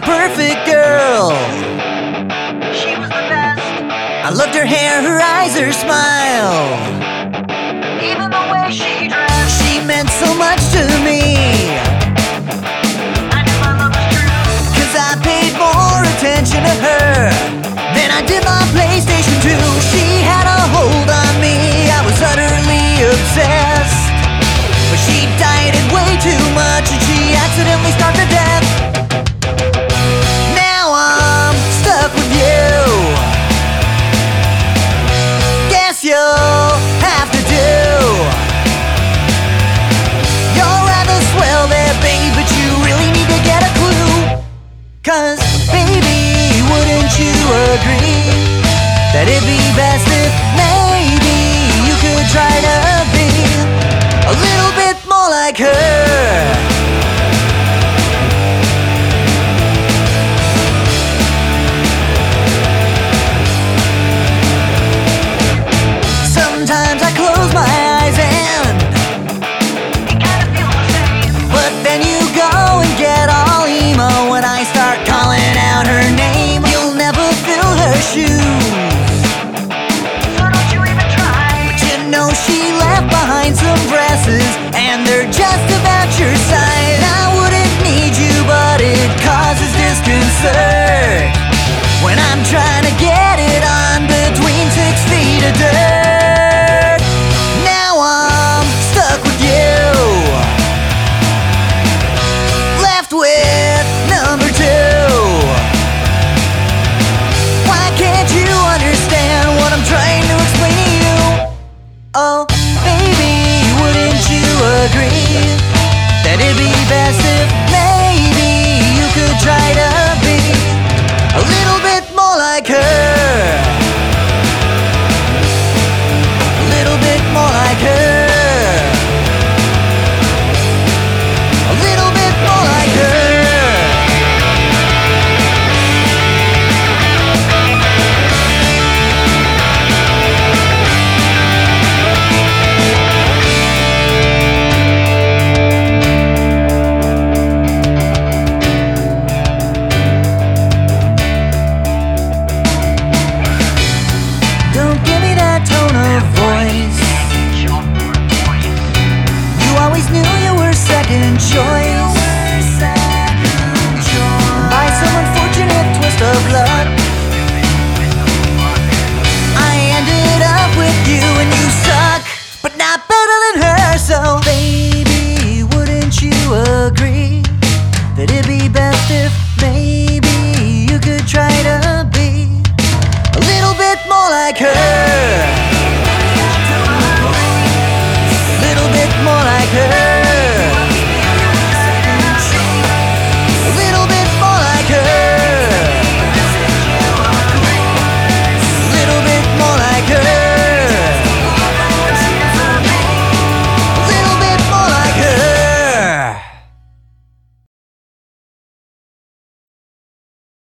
perfect girl. She was the best. I loved her hair, her eyes, her smile. agree that it'd be best were